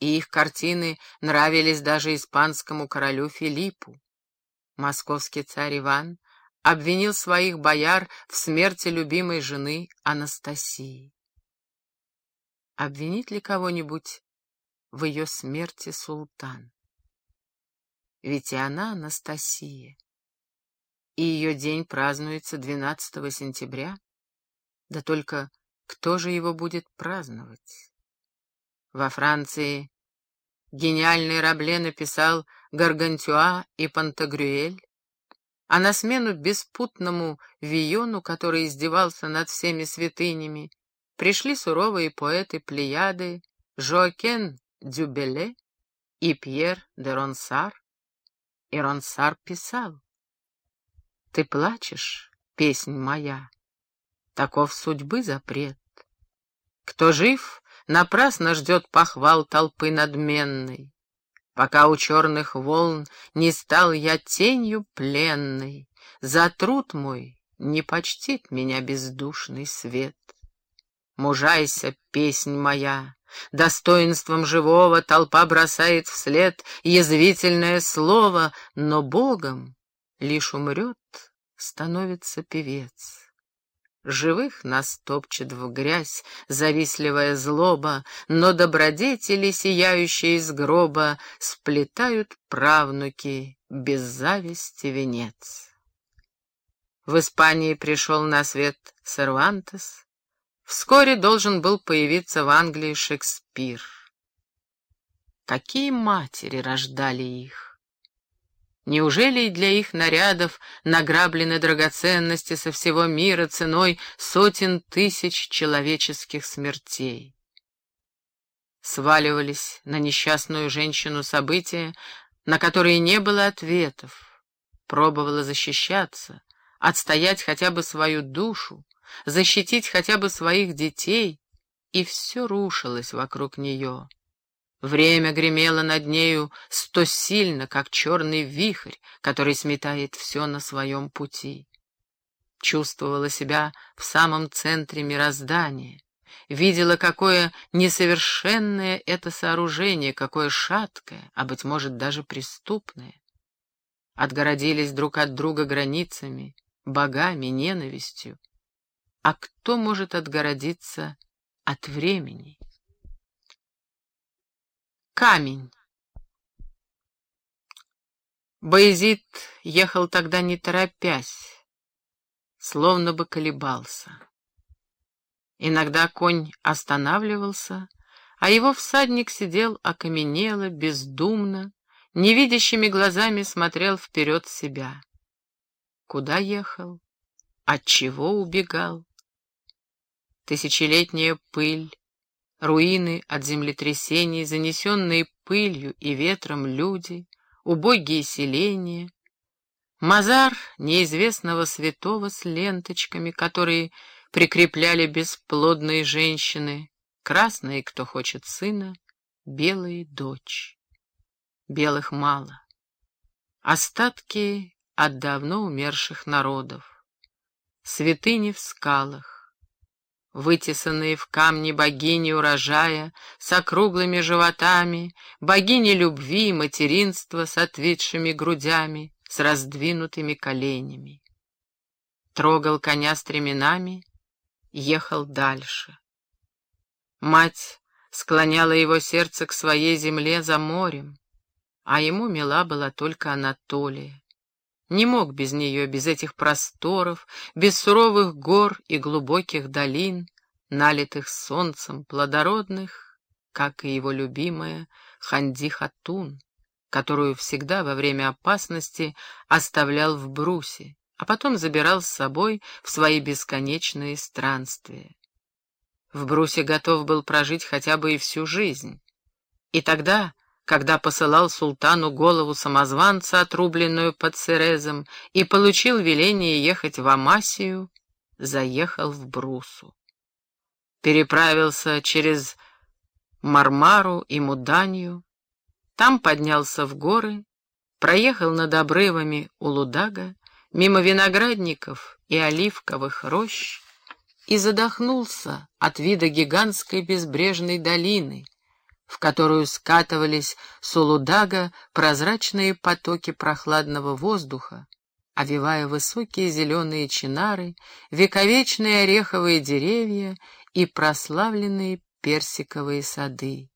и их картины нравились даже испанскому королю Филиппу. Московский царь Иван обвинил своих бояр в смерти любимой жены Анастасии. Обвинит ли кого-нибудь в ее смерти султан? Ведь и она Анастасия, и ее день празднуется 12 сентября, да только кто же его будет праздновать? Во Франции гениальный Рабле написал Гаргантюа и Пантагрюэль, а на смену беспутному Виону, который издевался над всеми святынями, пришли суровые поэты Плеяды Жоакен Дюбеле и Пьер де Ронсар. И Ронсар писал «Ты плачешь, песнь моя, таков судьбы запрет. Кто жив, напрасно ждет похвал толпы надменной. Пока у черных волн не стал я тенью пленной, За труд мой не почтит меня бездушный свет. Мужайся, песнь моя, достоинством живого Толпа бросает вслед язвительное слово, Но Богом лишь умрет, становится певец. Живых нас топчет в грязь завистливая злоба, Но добродетели, сияющие из гроба, Сплетают правнуки без зависти венец. В Испании пришел на свет Сервантес, Вскоре должен был появиться в Англии Шекспир. Какие матери рождали их? Неужели для их нарядов награблены драгоценности со всего мира ценой сотен тысяч человеческих смертей? Сваливались на несчастную женщину события, на которые не было ответов. Пробовала защищаться, отстоять хотя бы свою душу, защитить хотя бы своих детей, и все рушилось вокруг нее. Время гремело над нею сто сильно, как черный вихрь, который сметает все на своем пути. Чувствовала себя в самом центре мироздания, видела, какое несовершенное это сооружение, какое шаткое, а, быть может, даже преступное. Отгородились друг от друга границами, богами, ненавистью. А кто может отгородиться от времени? Камень. Боязид ехал тогда не торопясь, словно бы колебался. Иногда конь останавливался, а его всадник сидел окаменело, бездумно, невидящими глазами смотрел вперед себя. Куда ехал? От чего убегал? Тысячелетняя пыль, руины от землетрясений, занесенные пылью и ветром люди, убогие селения, Мазар неизвестного святого с ленточками, которые прикрепляли бесплодные женщины, красные, кто хочет сына, белые — дочь. Белых мало. Остатки от давно умерших народов. Святыни в скалах, вытесанные в камне богини урожая, с округлыми животами, богини любви и материнства с отвисшими грудями, с раздвинутыми коленями. Трогал коня стременами, ехал дальше. Мать склоняла его сердце к своей земле за морем, а ему мила была только Анатолия. Не мог без нее, без этих просторов, без суровых гор и глубоких долин, налитых солнцем, плодородных, как и его любимая Ханди-Хатун, которую всегда во время опасности оставлял в брусе, а потом забирал с собой в свои бесконечные странствия. В брусе готов был прожить хотя бы и всю жизнь. И тогда когда посылал султану голову самозванца, отрубленную под Церезом, и получил веление ехать в Амасию, заехал в Брусу. Переправился через Мармару и Муданью, там поднялся в горы, проехал над обрывами Улудага, мимо виноградников и оливковых рощ, и задохнулся от вида гигантской безбрежной долины — в которую скатывались с Улудага прозрачные потоки прохладного воздуха, овивая высокие зеленые чинары, вековечные ореховые деревья и прославленные персиковые сады.